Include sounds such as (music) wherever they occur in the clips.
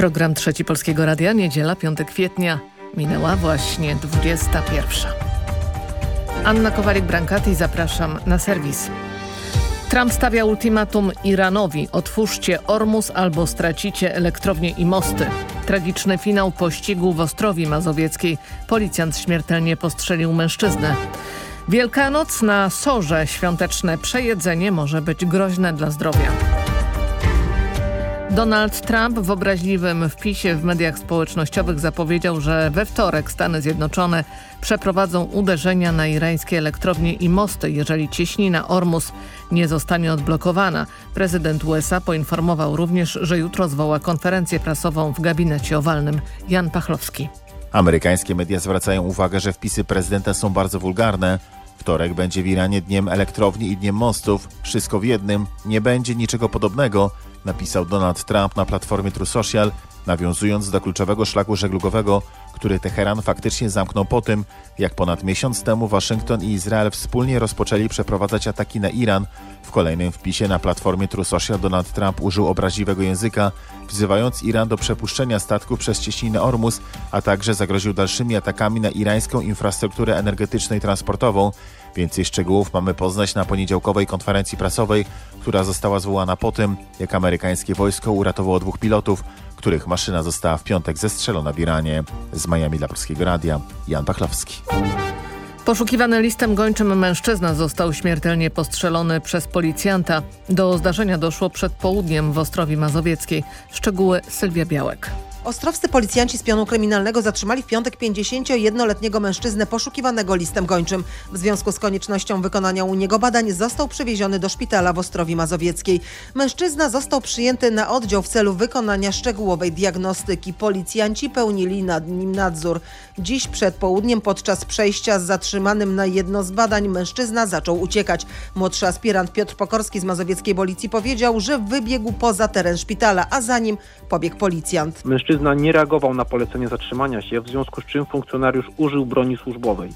Program Trzeci Polskiego Radia, niedziela, 5 kwietnia. Minęła właśnie 21. Anna Kowalik-Brankati, zapraszam na serwis. Trump stawia ultimatum Iranowi. Otwórzcie Ormus albo stracicie elektrownie i mosty. Tragiczny finał pościgu w Ostrowi Mazowieckiej. Policjant śmiertelnie postrzelił mężczyznę. Wielkanoc na Sorze. Świąteczne przejedzenie może być groźne dla zdrowia. Donald Trump w obraźliwym wpisie w mediach społecznościowych zapowiedział, że we wtorek Stany Zjednoczone przeprowadzą uderzenia na irańskie elektrownie i mosty, jeżeli cieśnina Ormus nie zostanie odblokowana. Prezydent USA poinformował również, że jutro zwoła konferencję prasową w gabinecie owalnym. Jan Pachlowski. Amerykańskie media zwracają uwagę, że wpisy prezydenta są bardzo wulgarne. Wtorek będzie w Iranie dniem elektrowni i dniem mostów. Wszystko w jednym. Nie będzie niczego podobnego napisał Donald Trump na platformie True Social, nawiązując do kluczowego szlaku żeglugowego, który Teheran faktycznie zamknął po tym, jak ponad miesiąc temu Waszyngton i Izrael wspólnie rozpoczęli przeprowadzać ataki na Iran. W kolejnym wpisie na platformie True Social Donald Trump użył obraźliwego języka, wzywając Iran do przepuszczenia statków przez cieśninę Ormus, a także zagroził dalszymi atakami na irańską infrastrukturę energetyczną i transportową. Więcej szczegółów mamy poznać na poniedziałkowej konferencji prasowej, która została zwołana po tym, jak amerykańskie wojsko uratowało dwóch pilotów, których maszyna została w piątek zestrzelona w Iranie. Z Miami dla Polskiego Radia, Jan Pachlowski. Poszukiwany listem gończym mężczyzna został śmiertelnie postrzelony przez policjanta. Do zdarzenia doszło przed południem w Ostrowi Mazowieckiej. Szczegóły Sylwia Białek. Ostrowscy policjanci z pionu kryminalnego zatrzymali w piątek 51-letniego mężczyznę poszukiwanego listem gończym. W związku z koniecznością wykonania u niego badań został przewieziony do szpitala w Ostrowi Mazowieckiej. Mężczyzna został przyjęty na oddział w celu wykonania szczegółowej diagnostyki. Policjanci pełnili nad nim nadzór. Dziś przed południem podczas przejścia z zatrzymanym na jedno z badań mężczyzna zaczął uciekać. Młodszy aspirant Piotr Pokorski z mazowieckiej policji powiedział, że wybiegł poza teren szpitala, a za nim pobiegł policjant. Nie reagował na polecenie zatrzymania się, w związku z czym funkcjonariusz użył broni służbowej.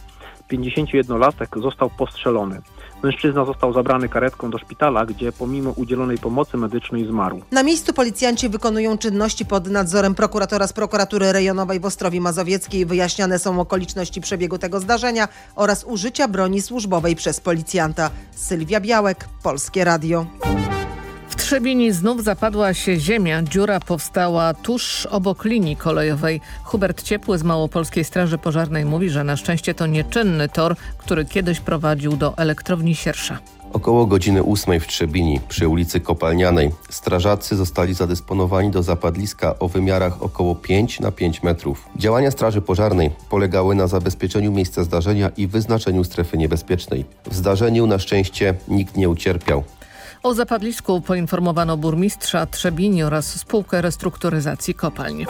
51-latek został postrzelony. Mężczyzna został zabrany karetką do szpitala, gdzie pomimo udzielonej pomocy medycznej zmarł. Na miejscu policjanci wykonują czynności pod nadzorem prokuratora z prokuratury rejonowej w Ostrowi Mazowieckiej. Wyjaśniane są okoliczności przebiegu tego zdarzenia oraz użycia broni służbowej przez policjanta. Sylwia Białek, Polskie Radio. W Trzebini znów zapadła się ziemia. Dziura powstała tuż obok linii kolejowej. Hubert Ciepły z Małopolskiej Straży Pożarnej mówi, że na szczęście to nieczynny tor, który kiedyś prowadził do elektrowni Siersza. Około godziny 8 w Trzebini przy ulicy Kopalnianej strażacy zostali zadysponowani do zapadliska o wymiarach około 5 na 5 metrów. Działania Straży Pożarnej polegały na zabezpieczeniu miejsca zdarzenia i wyznaczeniu strefy niebezpiecznej. W zdarzeniu na szczęście nikt nie ucierpiał. O zapadlisku poinformowano burmistrza Trzebini oraz spółkę restrukturyzacji kopalń.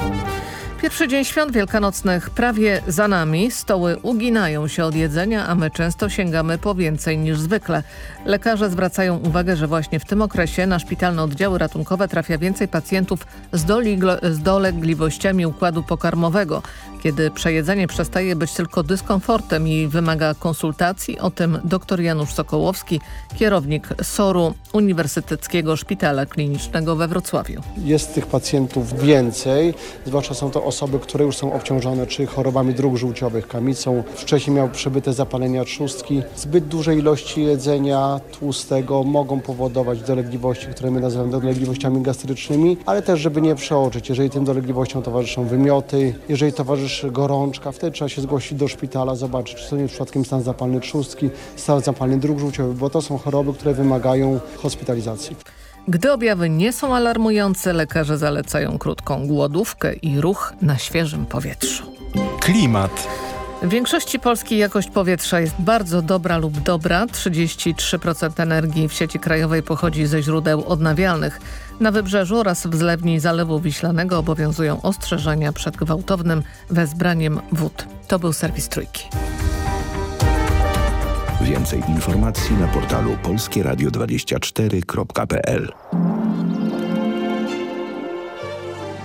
Pierwszy dzień świąt wielkanocnych prawie za nami. Stoły uginają się od jedzenia, a my często sięgamy po więcej niż zwykle. Lekarze zwracają uwagę, że właśnie w tym okresie na szpitalne oddziały ratunkowe trafia więcej pacjentów z, z dolegliwościami układu pokarmowego. Kiedy przejedzenie przestaje być tylko dyskomfortem i wymaga konsultacji, o tym dr Janusz Sokołowski, kierownik SOR-u Uniwersyteckiego Szpitala Klinicznego we Wrocławiu. Jest tych pacjentów więcej, zwłaszcza są to osoby, które już są obciążone czy chorobami dróg żółciowych, kamicą. Wcześniej miał przebyte zapalenia trzustki. Zbyt duże ilości jedzenia tłustego mogą powodować dolegliwości, które my nazywamy dolegliwościami gastrycznymi, ale też, żeby nie przeoczyć, jeżeli tym dolegliwościom towarzyszą wymioty, jeżeli towarzyszy gorączka, wtedy trzeba się zgłosić do szpitala, zobaczyć, czy to nie jest przypadkiem stan zapalny trzustki, stan zapalny dróg żółciowych, bo to są choroby, które wymagają hospitalizacji. Gdy objawy nie są alarmujące, lekarze zalecają krótką głodówkę i ruch na świeżym powietrzu. Klimat. W większości Polski jakość powietrza jest bardzo dobra lub dobra. 33% energii w sieci krajowej pochodzi ze źródeł odnawialnych. Na wybrzeżu oraz w zlewni Zalewu Wiślanego obowiązują ostrzeżenia przed gwałtownym wezbraniem wód. To był serwis Trójki. Więcej informacji na portalu polskieradio24.pl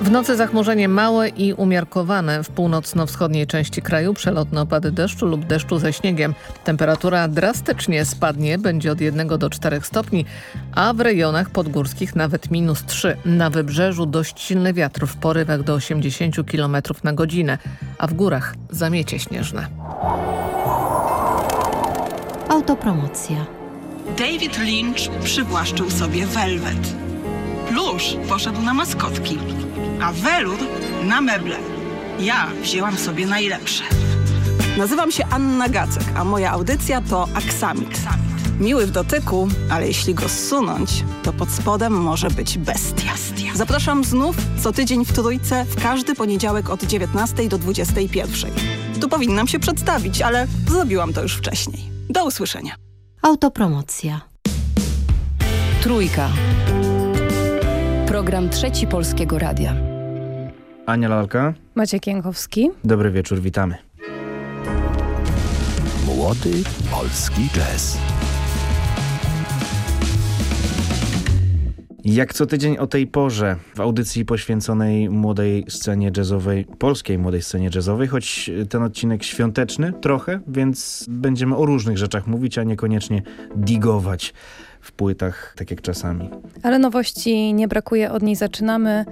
W nocy zachmurzenie małe i umiarkowane. W północno-wschodniej części kraju przelotne opady deszczu lub deszczu ze śniegiem. Temperatura drastycznie spadnie, będzie od 1 do 4 stopni, a w rejonach podgórskich nawet minus 3. Na wybrzeżu dość silny wiatr w porywach do 80 km na godzinę, a w górach zamiecie śnieżne. Autopromocja. David Lynch przywłaszczył sobie Velvet. Plusz poszedł na maskotki, a Velur na meble. Ja wzięłam sobie najlepsze. Nazywam się Anna Gacek, a moja audycja to Aksamit. Miły w dotyku, ale jeśli go zsunąć, to pod spodem może być bestia. Zapraszam znów co tydzień w Trójce w każdy poniedziałek od 19 do 21. Tu powinnam się przedstawić, ale zrobiłam to już wcześniej. Do usłyszenia. Autopromocja. Trójka. Program Trzeci Polskiego Radia. Ania Lalka. Maciek Jękowski. Dobry wieczór, witamy. Młody polski jazz. Jak co tydzień o tej porze w audycji poświęconej młodej scenie jazzowej, polskiej młodej scenie jazzowej, choć ten odcinek świąteczny trochę, więc będziemy o różnych rzeczach mówić, a niekoniecznie digować w płytach, tak jak czasami. Ale nowości nie brakuje, od niej zaczynamy.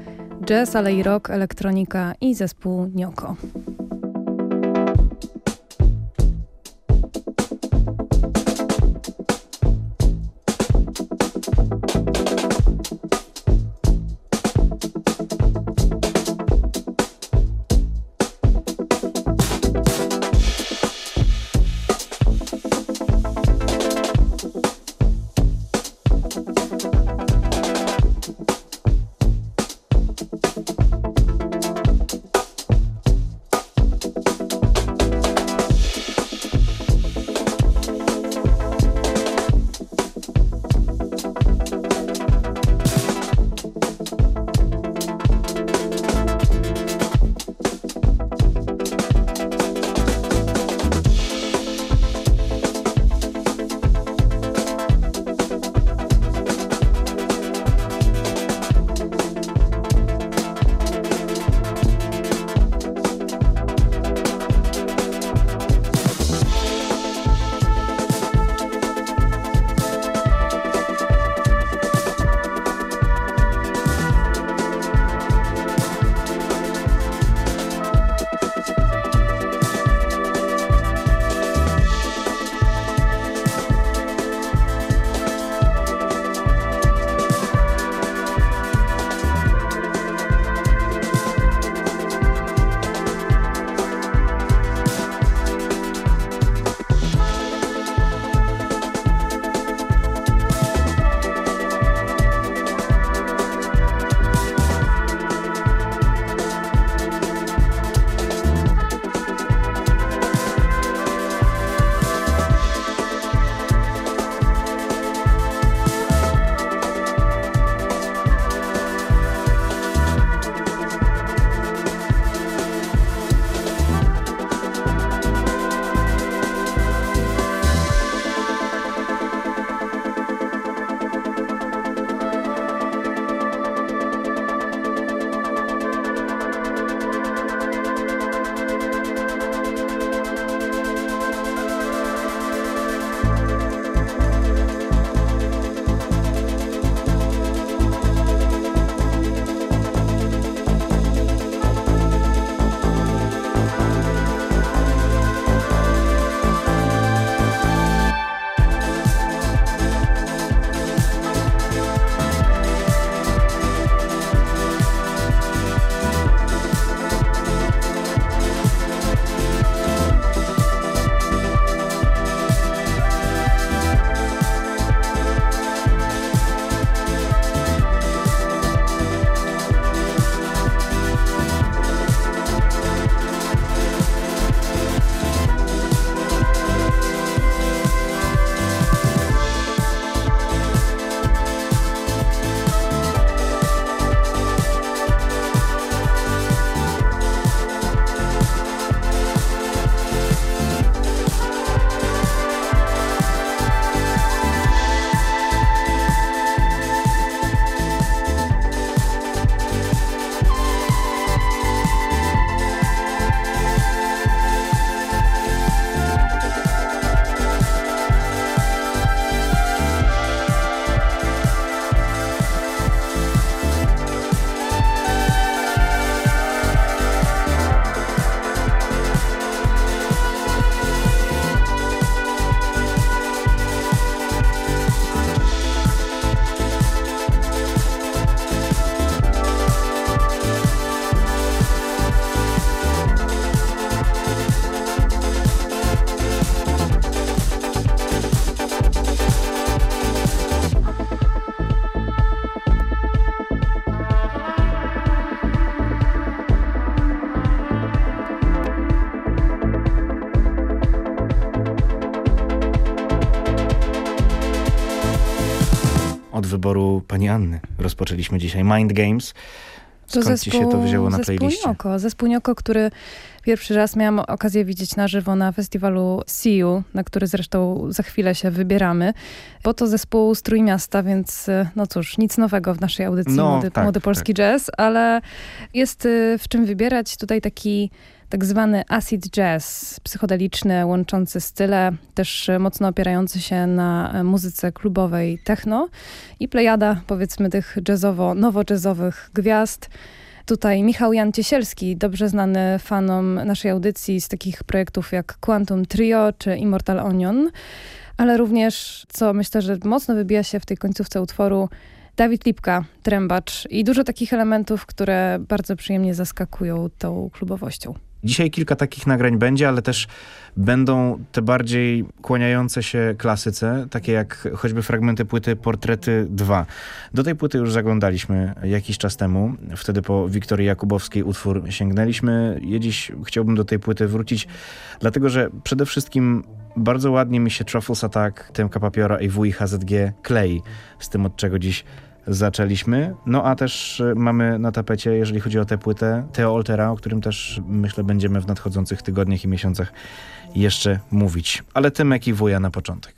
Jazz, ale i rock, elektronika i zespół Nioko. Rozpoczęliśmy dzisiaj Mind Games. Skąd to ci się to wzięło na zespół playliście? Nioko. Zespół Nioko, który pierwszy raz miałam okazję widzieć na żywo na festiwalu See You, na który zresztą za chwilę się wybieramy, bo to zespół z Trójmiasta, więc y, no cóż, nic nowego w naszej audycji No, Młody, tak, Młody Polski Jazz, ale jest y, w czym wybierać. Tutaj taki tak zwany acid jazz, psychodeliczny, łączący style, też y, mocno opierający się na muzyce klubowej techno i plejada, powiedzmy, tych jazzowo-nowo-jazzowych gwiazd. Tutaj Michał Jan Ciesielski, dobrze znany fanom naszej audycji z takich projektów jak Quantum Trio czy Immortal Onion, ale również, co myślę, że mocno wybija się w tej końcówce utworu, Dawid Lipka, trębacz i dużo takich elementów, które bardzo przyjemnie zaskakują tą klubowością. Dzisiaj kilka takich nagrań będzie, ale też będą te bardziej kłaniające się klasyce, takie jak choćby fragmenty płyty Portrety 2. Do tej płyty już zaglądaliśmy jakiś czas temu. Wtedy po Wiktorii Jakubowskiej utwór sięgnęliśmy. Ja dziś chciałbym do tej płyty wrócić, dlatego że przede wszystkim bardzo ładnie mi się Truffles Attack, Tymka Papiora i WI HZG klei z tym, od czego dziś zaczęliśmy. No a też y, mamy na tapecie, jeżeli chodzi o tę płytę, Teo Oltera, o którym też myślę będziemy w nadchodzących tygodniach i miesiącach jeszcze mówić. Ale Tymek i Wuja na początek.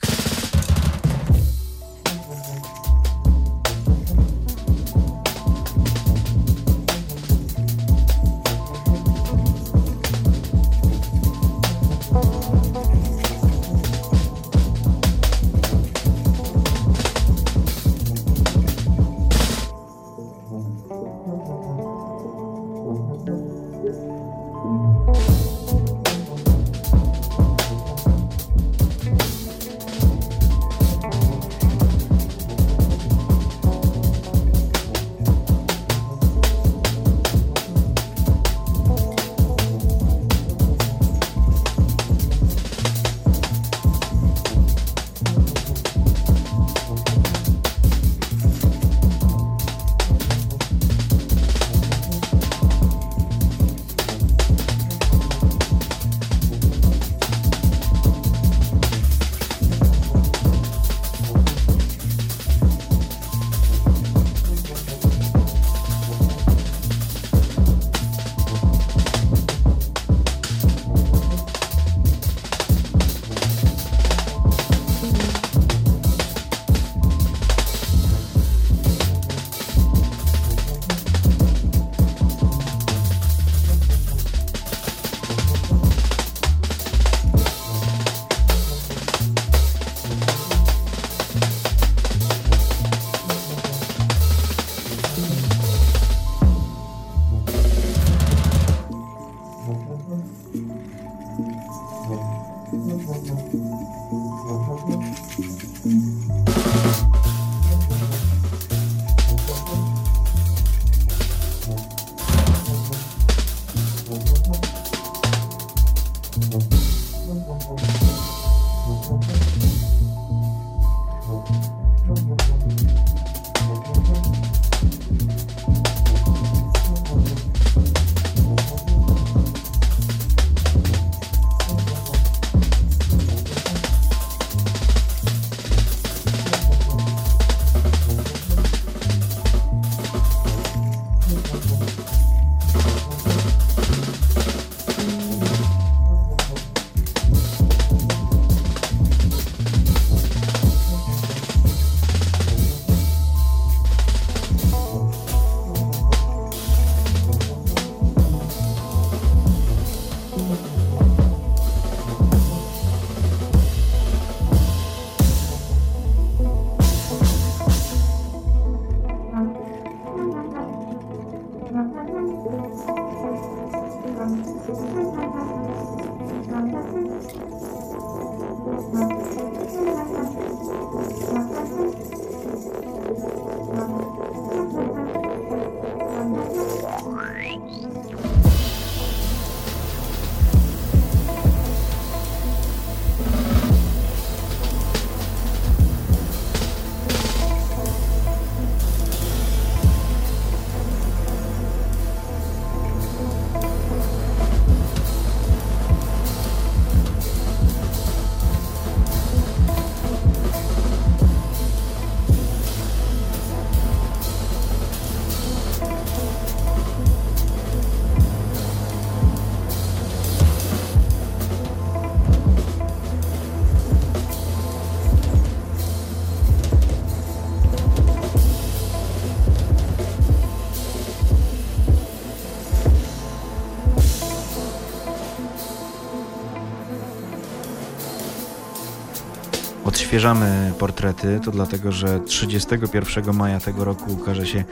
Odświeżamy portrety, to dlatego, że 31 maja tego roku ukaże się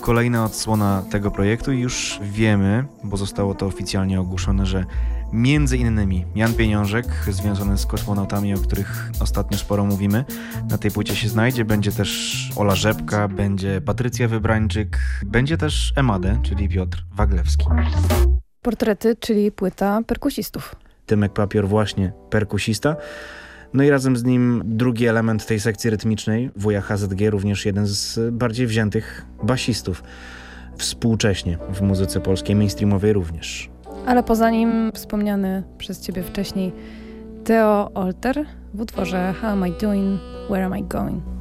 kolejna odsłona tego projektu i już wiemy, bo zostało to oficjalnie ogłoszone, że między innymi Jan Pieniążek, związany z kosmonautami, o których ostatnio sporo mówimy, na tej płycie się znajdzie. Będzie też Ola Rzepka, będzie Patrycja Wybrańczyk, będzie też Emadę, czyli Piotr Waglewski. Portrety, czyli płyta perkusistów. Tymek Papior właśnie perkusista. No i razem z nim drugi element tej sekcji rytmicznej, wuja HZG, również jeden z bardziej wziętych basistów współcześnie w muzyce polskiej, mainstreamowej również. Ale poza nim wspomniany przez ciebie wcześniej Theo Alter w utworze How Am I Doing, Where Am I Going?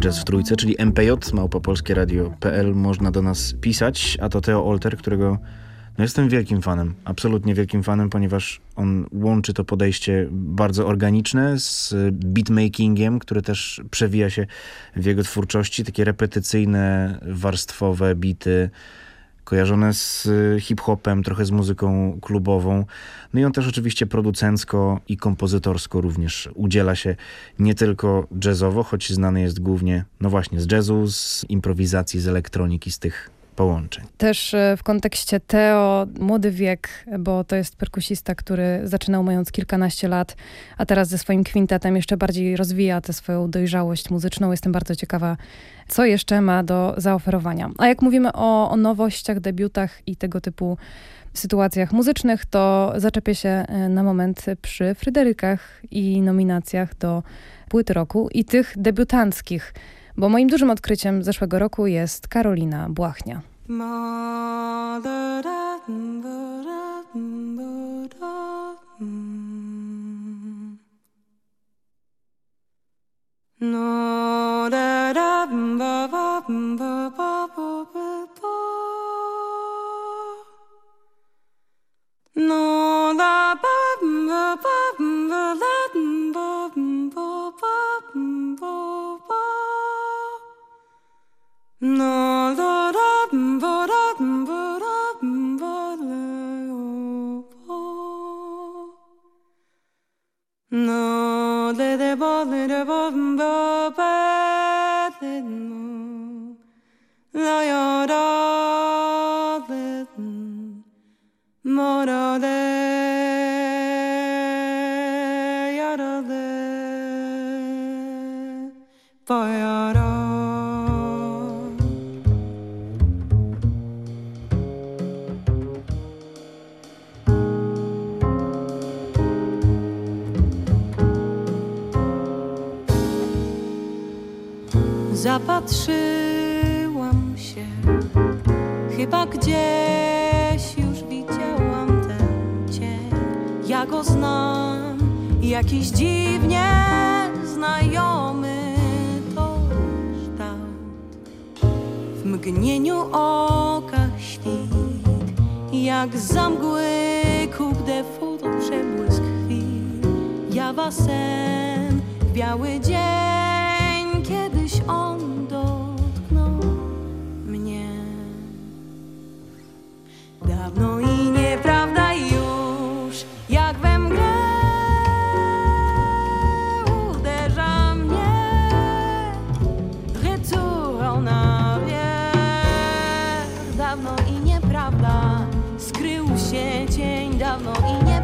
Jazz w Trójce, czyli mpj, małpopolskieradio.pl. Można do nas pisać, a to Teo Olter, którego no jestem wielkim fanem, absolutnie wielkim fanem, ponieważ on łączy to podejście bardzo organiczne z beatmakingiem, który też przewija się w jego twórczości, takie repetycyjne, warstwowe bity, kojarzone z hip-hopem, trochę z muzyką klubową. No i on też oczywiście producencko i kompozytorsko również udziela się nie tylko jazzowo, choć znany jest głównie, no właśnie, z jazzu, z improwizacji, z elektroniki, z tych połączeń. Też e, w kontekście Teo, młody wiek, bo to jest perkusista, który zaczynał mając kilkanaście lat, a teraz ze swoim kwintetem jeszcze bardziej rozwija tę swoją dojrzałość muzyczną. Jestem bardzo ciekawa, co jeszcze ma do zaoferowania. A jak mówimy o, o nowościach, debiutach i tego typu sytuacjach muzycznych, to zaczepię się e, na moment przy Fryderykach i nominacjach do płyty roku i tych debiutanckich, bo moim dużym odkryciem zeszłego roku jest Karolina Błachnia. No, no. Zapatrzyłam się, chyba gdzieś już widziałam ten cień. Ja go znam, jakiś dziwnie znajomy to kształt. W mgnieniu oka świt, jak za mgły kup de futo przebłysk chwil. Jawa sen, biały dzień, 某一年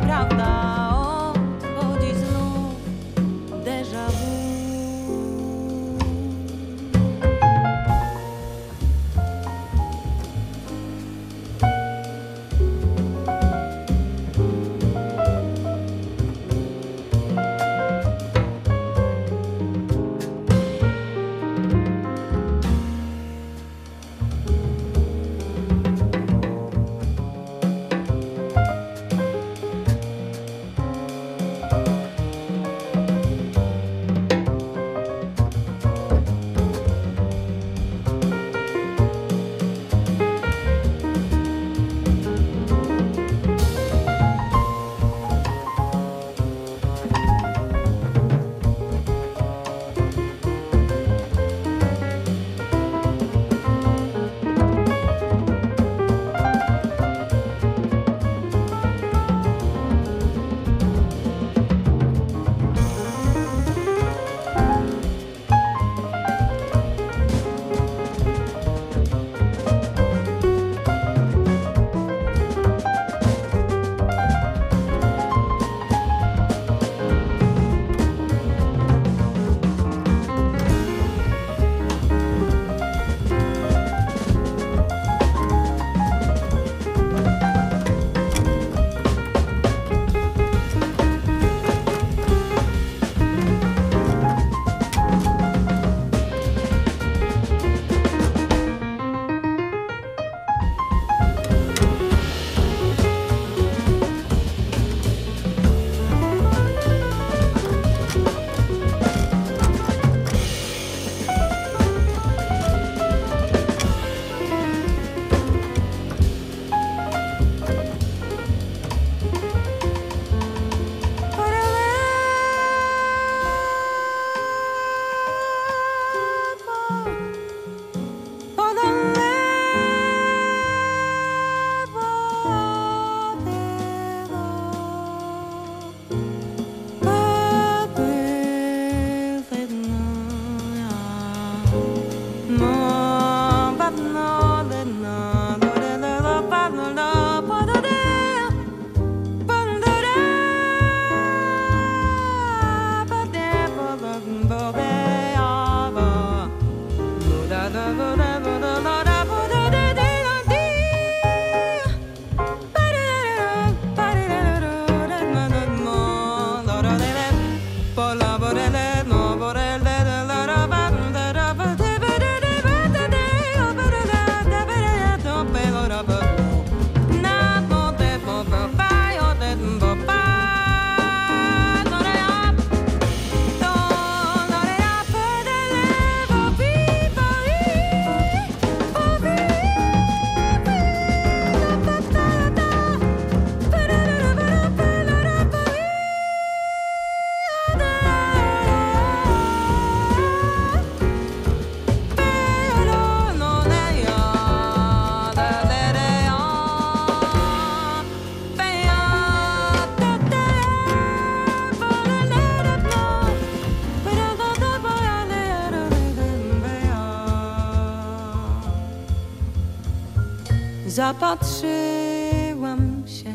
Zapatrzyłam się,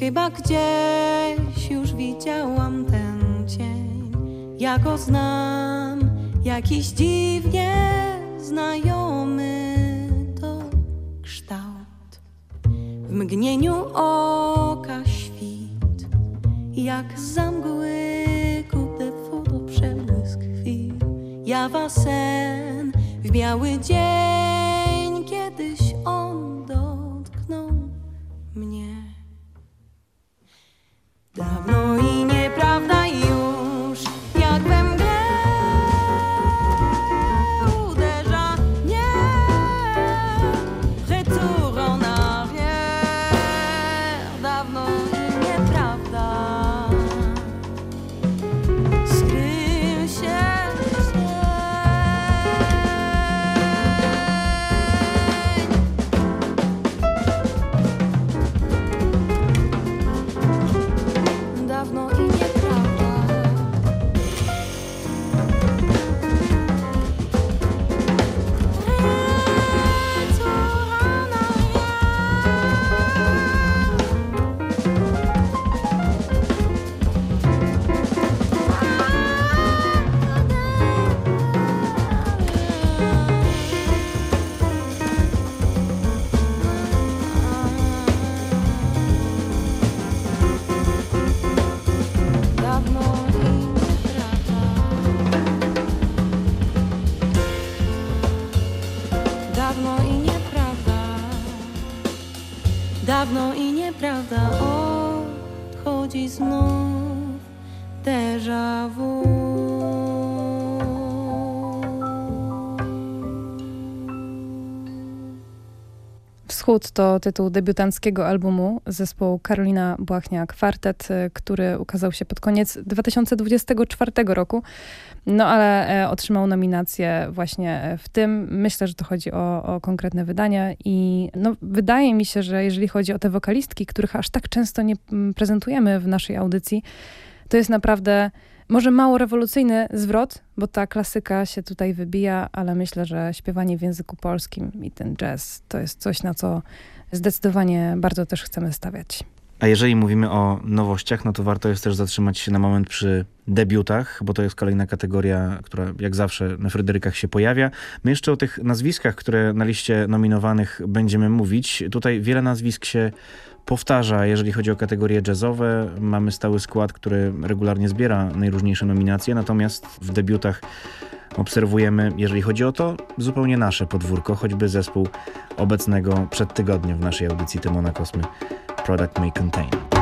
chyba gdzieś już widziałam ten cień. Ja go znam, jakiś dziwnie znajomy to kształt. W mgnieniu oka świt, jak za mgły kupe foto przebłysk chwil. Jawa sen w biały dzień, To tytuł debiutanckiego albumu zespołu Karolina Błachnia Kwartet, y, który ukazał się pod koniec 2024 roku. No ale e, otrzymał nominację właśnie e, w tym. Myślę, że to chodzi o, o konkretne wydania i no, wydaje mi się, że jeżeli chodzi o te wokalistki, których aż tak często nie prezentujemy w naszej audycji, to jest naprawdę może mało rewolucyjny zwrot, bo ta klasyka się tutaj wybija, ale myślę, że śpiewanie w języku polskim i ten jazz to jest coś, na co zdecydowanie bardzo też chcemy stawiać. A jeżeli mówimy o nowościach, no to warto jest też zatrzymać się na moment przy debiutach, bo to jest kolejna kategoria, która jak zawsze na Fryderykach się pojawia. My jeszcze o tych nazwiskach, które na liście nominowanych będziemy mówić. Tutaj wiele nazwisk się powtarza, jeżeli chodzi o kategorie jazzowe. Mamy stały skład, który regularnie zbiera najróżniejsze nominacje, natomiast w debiutach obserwujemy, jeżeli chodzi o to, zupełnie nasze podwórko, choćby zespół obecnego przed tygodniem w naszej audycji Tymona Kosmy Product May Contain.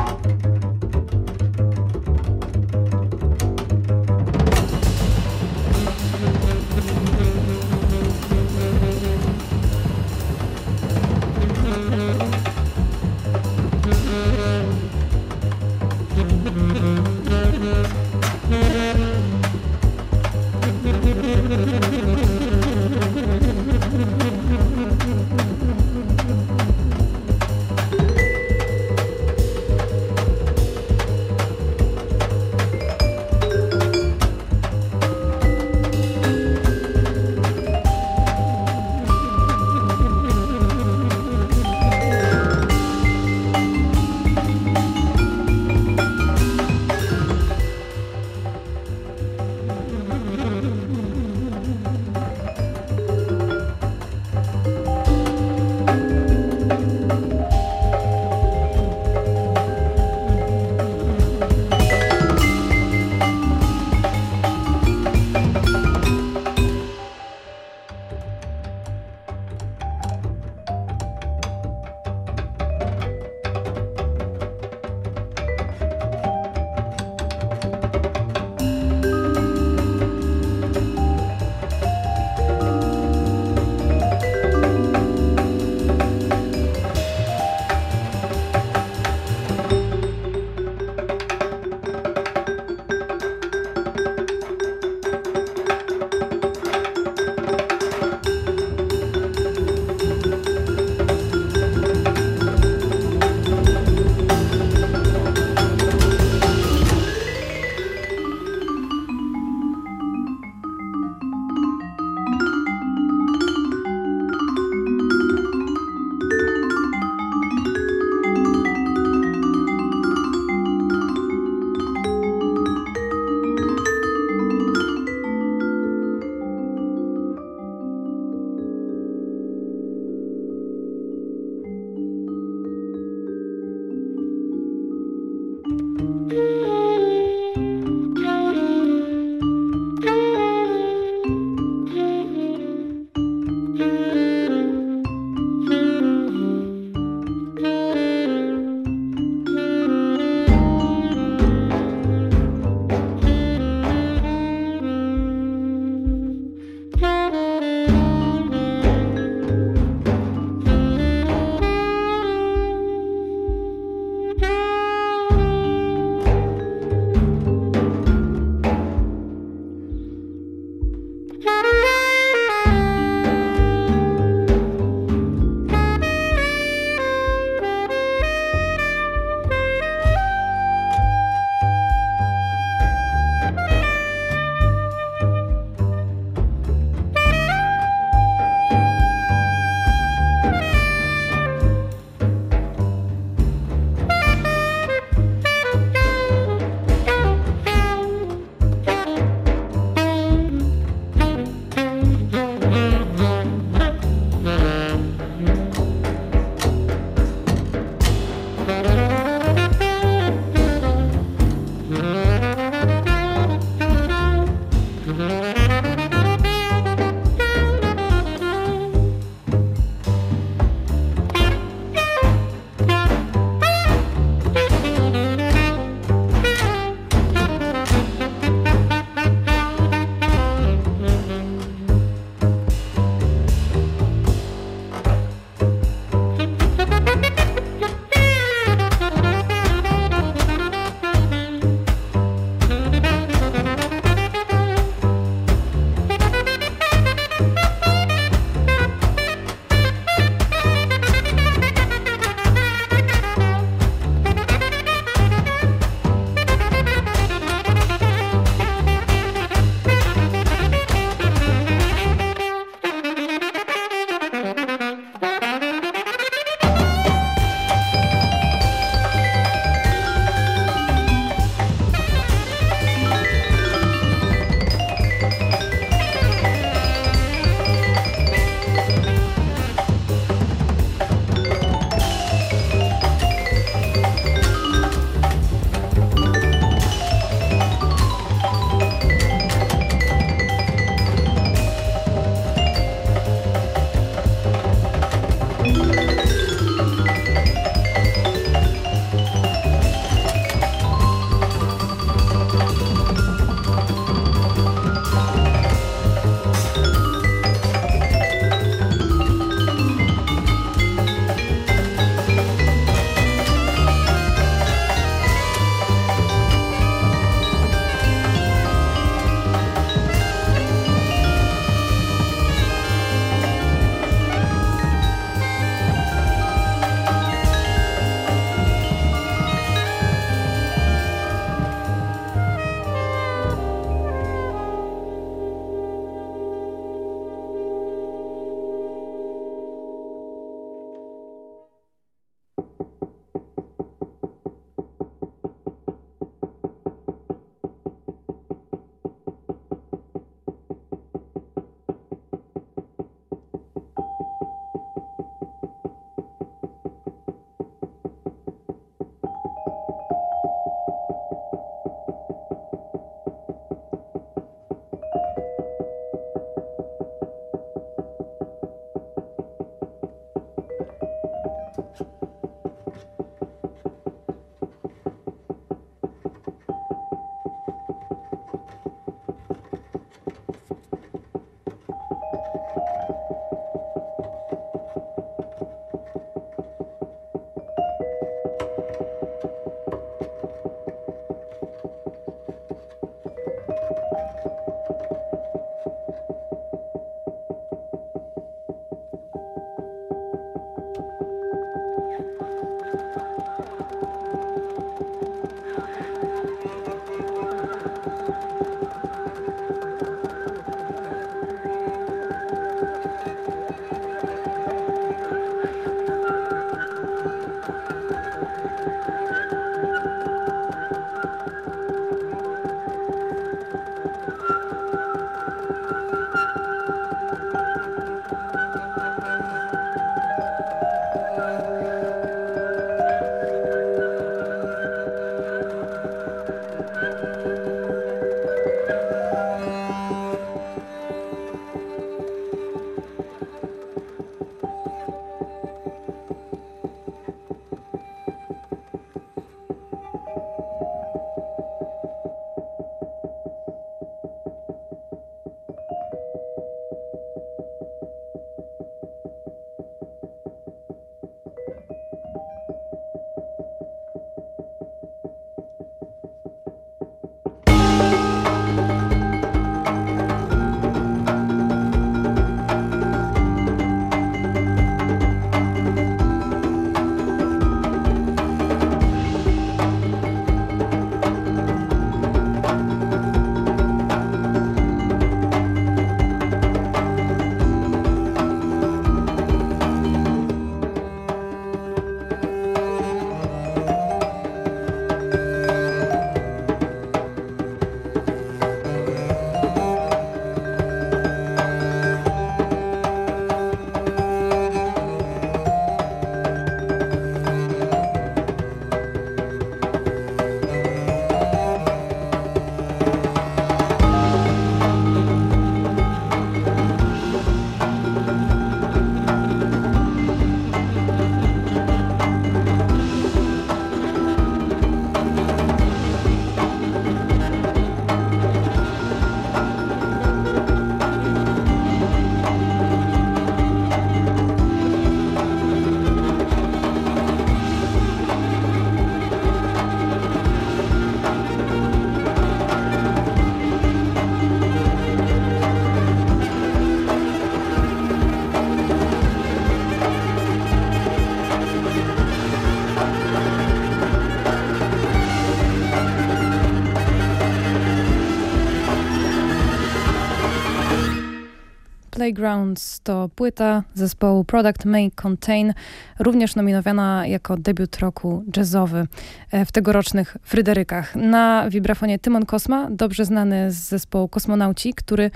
Playgrounds to płyta zespołu Product May Contain, również nominowana jako debiut roku jazzowy e, w tegorocznych Fryderykach. Na wibrafonie Tymon Kosma, dobrze znany z zespołu Kosmonauci, który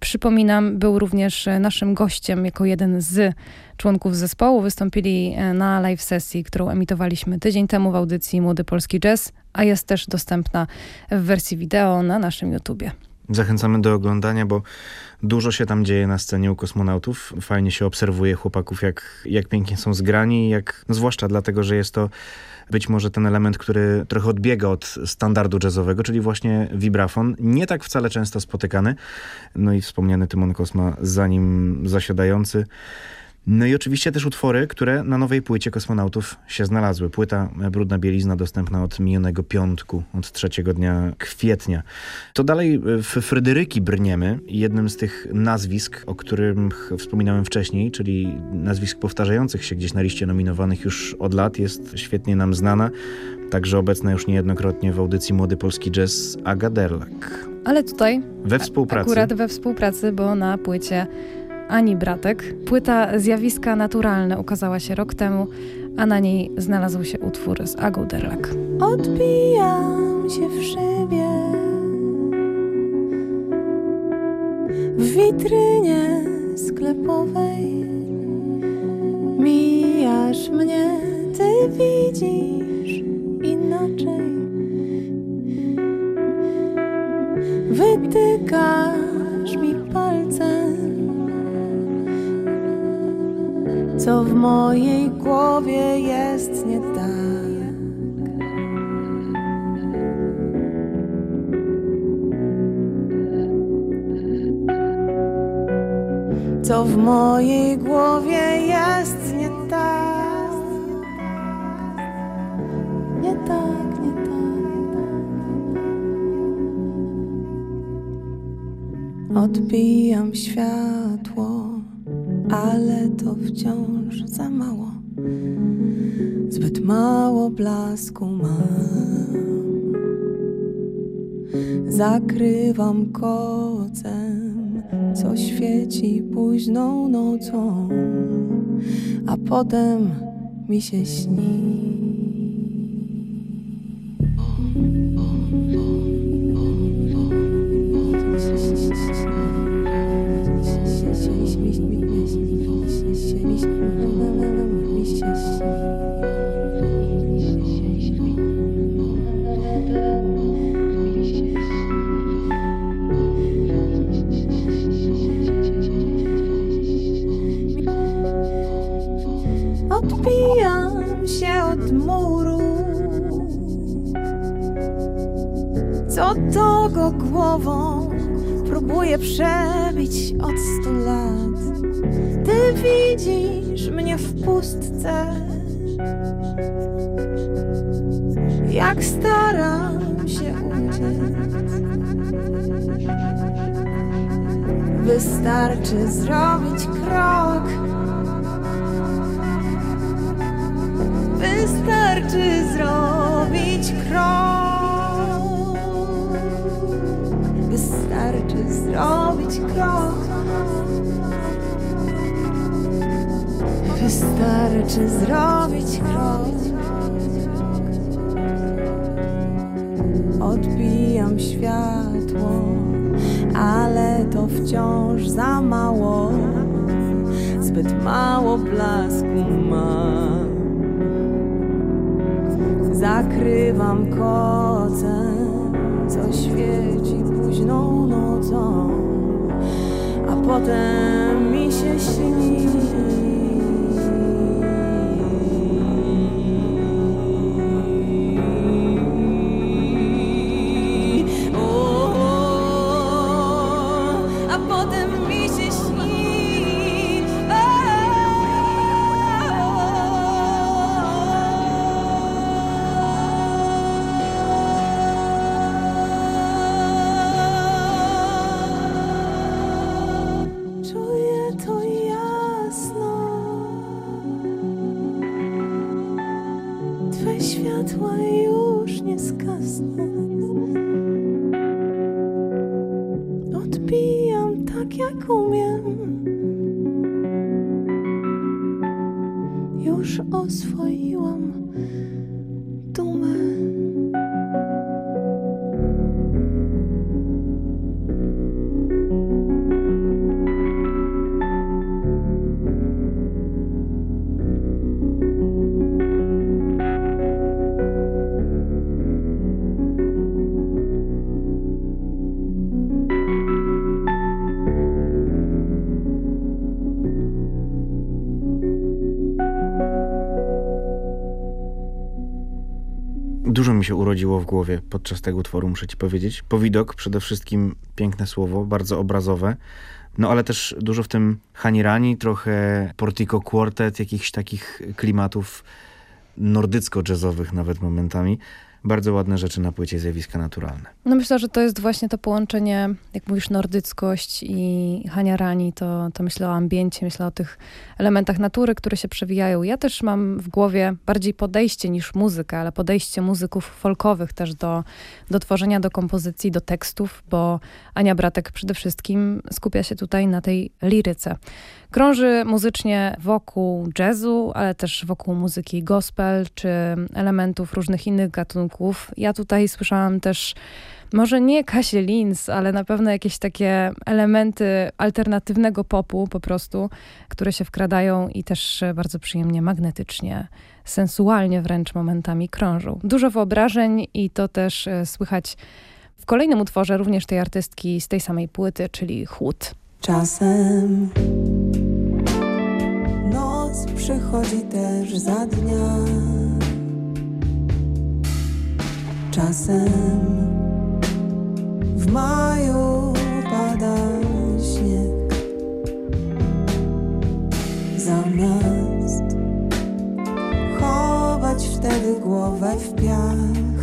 Przypominam, był również naszym gościem jako jeden z członków zespołu. Wystąpili e, na live sesji, którą emitowaliśmy tydzień temu w audycji Młody Polski Jazz, a jest też dostępna w wersji wideo na naszym YouTubie. Zachęcamy do oglądania, bo dużo się tam dzieje na scenie u kosmonautów. Fajnie się obserwuje chłopaków, jak, jak pięknie są zgrani, jak, no zwłaszcza dlatego, że jest to być może ten element, który trochę odbiega od standardu jazzowego, czyli właśnie vibrafon. Nie tak wcale często spotykany. No i wspomniany Tymon Kosma za nim zasiadający. No i oczywiście też utwory, które na nowej płycie kosmonautów się znalazły. Płyta Brudna Bielizna dostępna od minionego piątku, od trzeciego dnia kwietnia. To dalej w Fryderyki brniemy. Jednym z tych nazwisk, o którym wspominałem wcześniej, czyli nazwisk powtarzających się gdzieś na liście nominowanych już od lat, jest świetnie nam znana. Także obecna już niejednokrotnie w audycji Młody Polski Jazz Aga Derlak. Ale tutaj we współpracy. Akurat we współpracy, bo na płycie ani Bratek. Płyta Zjawiska Naturalne ukazała się rok temu, a na niej znalazł się utwór z Agą Derlak. Odbijam się w szybie W witrynie sklepowej Mijasz mnie, ty widzisz inaczej Wytykasz mi palcem Co w mojej głowie jest nie tak. Co w mojej głowie jest nie tak. Nie tak, nie tak Odbijam światło Ale to wciąż za mało. Zbyt mało blasku mam. Zakrywam kocem co świeci późną nocą, a potem mi się śni. Co to go głową próbuję przebić od stu lat. Ty widzisz mnie w pustce Jak staram się uciec. Wystarczy zrobić krok. Wystarczy zrobić krok zrobić krok. Wystarczy zrobić krok? Odbijam światło Ale to wciąż za mało. Zbyt mało blasku mam Zakrywam kocem, co świeci późną nocą, a potem mi się śni. Urodziło w głowie podczas tego utworu, muszę ci powiedzieć. Powidok, przede wszystkim piękne słowo, bardzo obrazowe. No ale też dużo w tym Hanirani, trochę Portico Quartet, jakichś takich klimatów nordycko-jazzowych nawet momentami. Bardzo ładne rzeczy na płycie Zjawiska Naturalne. No myślę, że to jest właśnie to połączenie, jak mówisz, nordyckość i haniarani, to, to myślę o ambiencie, myślę o tych elementach natury, które się przewijają. Ja też mam w głowie bardziej podejście niż muzykę, ale podejście muzyków folkowych też do, do tworzenia, do kompozycji, do tekstów, bo Ania Bratek przede wszystkim skupia się tutaj na tej liryce, krąży muzycznie wokół jazzu, ale też wokół muzyki gospel czy elementów różnych innych gatunków. Ja tutaj słyszałam też może nie Kasie Linz, ale na pewno jakieś takie elementy alternatywnego popu po prostu, które się wkradają i też bardzo przyjemnie, magnetycznie, sensualnie wręcz momentami krążą. Dużo wyobrażeń i to też e, słychać w kolejnym utworze również tej artystki z tej samej płyty, czyli Chłód. Czasem przychodzi też za dnia. Czasem w maju pada śnieg. Zamiast chować wtedy głowę w piach,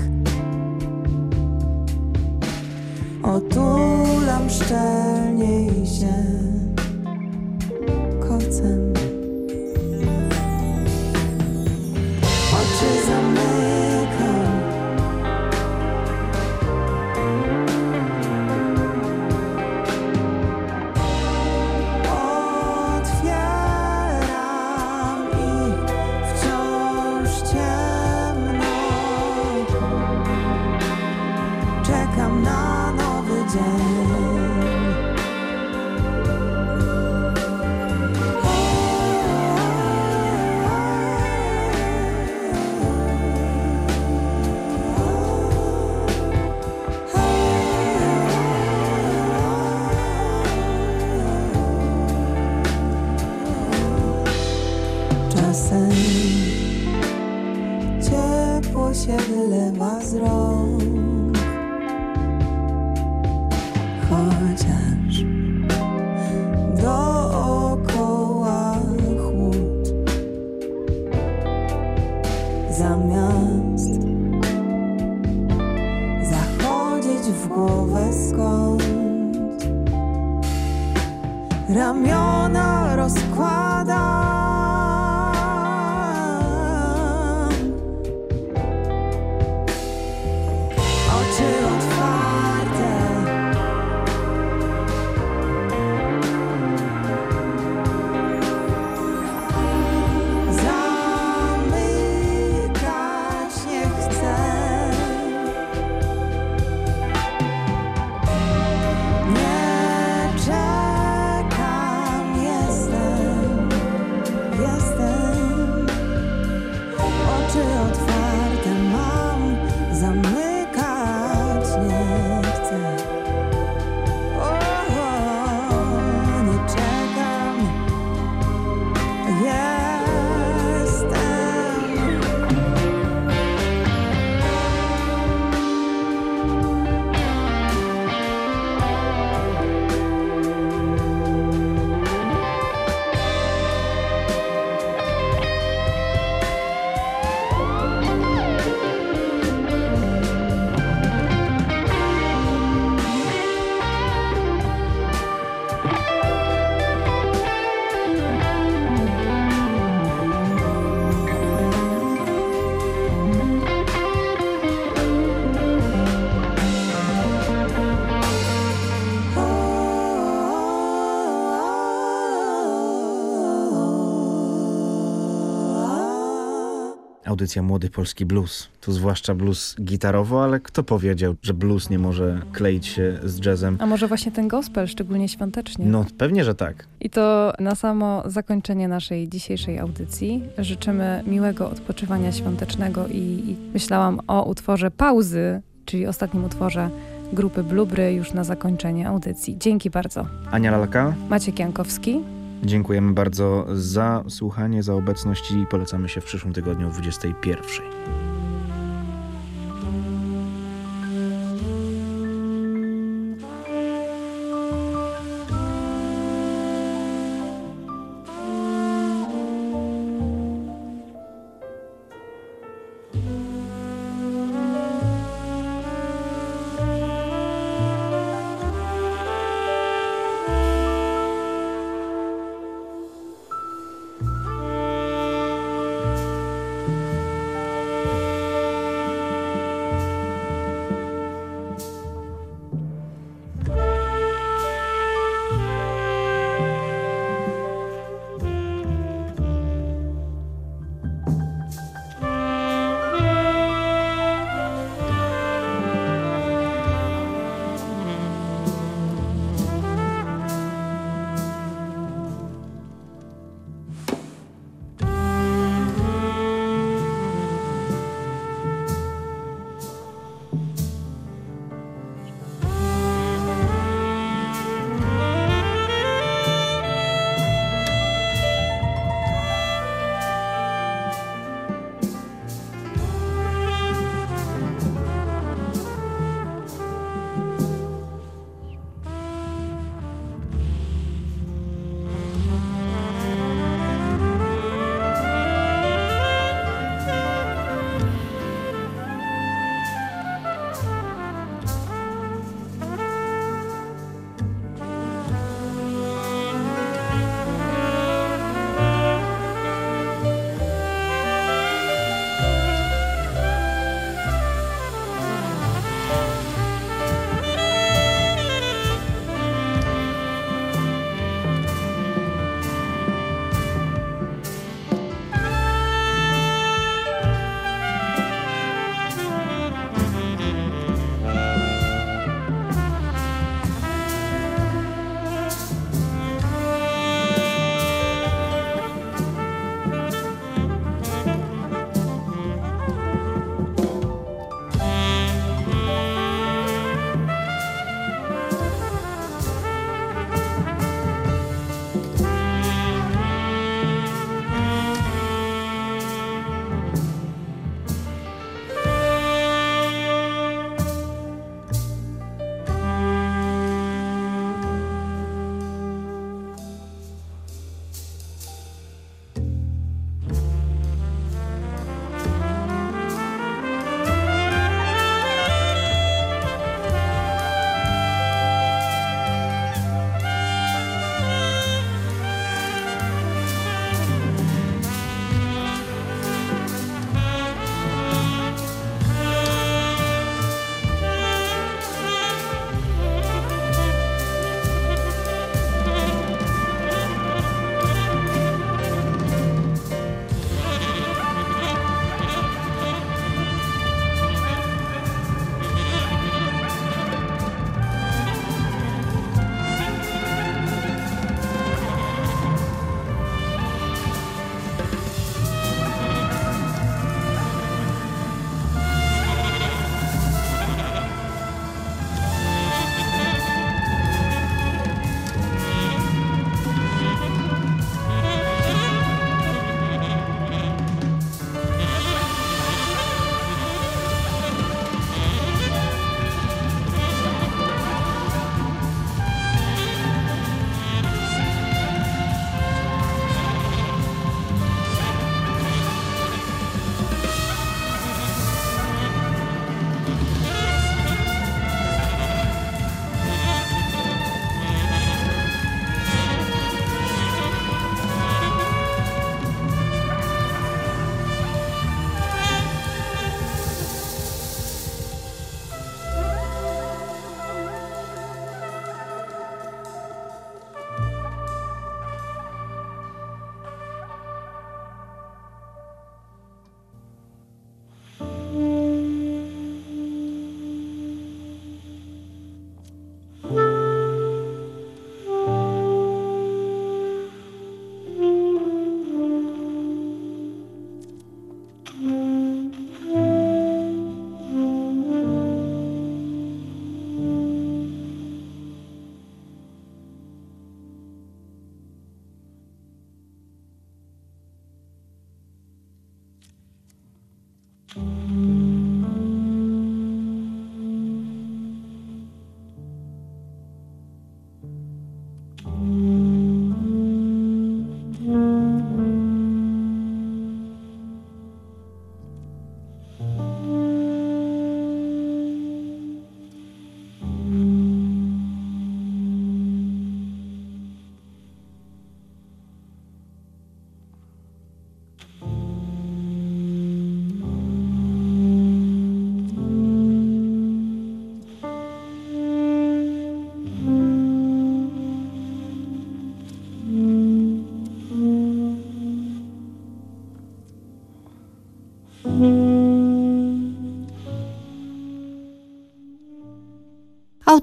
otulam szczelniej się kocem. Audycja Młody Polski Blues. Tu zwłaszcza blues gitarowo, ale kto powiedział, że blues nie może kleić się z jazzem? A może właśnie ten gospel, szczególnie świątecznie? No pewnie, że tak. I to na samo zakończenie naszej dzisiejszej audycji. Życzymy miłego odpoczywania świątecznego i, i myślałam o utworze Pauzy, czyli ostatnim utworze grupy Blubry już na zakończenie audycji. Dzięki bardzo. Ania Lalka, Maciek Jankowski. Dziękujemy bardzo za słuchanie, za obecność i polecamy się w przyszłym tygodniu o 21.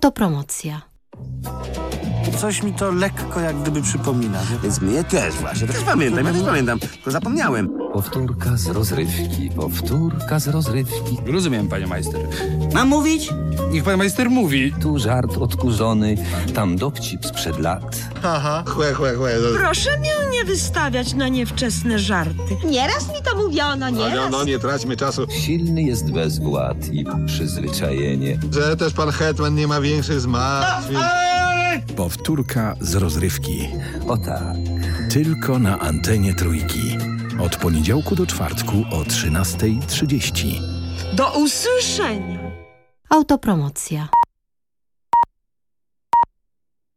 Autopromocja. Coś mi to lekko jak gdyby przypomina. Więc mnie też właśnie. Też pamiętam, ja też pamiętam, tylko zapomniałem. Powtórka z rozrywki, powtórka z rozrywki. Rozumiem, panie majster. Mam mówić? Niech pan majster mówi. Tu żart odkurzony, tam dowcip sprzed lat. Haha, chłe, chłe, chłe. Proszę mnie nie wystawiać na niewczesne żarty. Nieraz mówiono, No, nieraz. no, nie traćmy czasu. Silny jest bezwład i przyzwyczajenie. Że też pan Hetman nie ma większych zmartwień. (laughs) Powtórka z rozrywki. O tak. Tylko na antenie trójki. Od poniedziałku do czwartku o 13.30. Do usłyszenia. Autopromocja.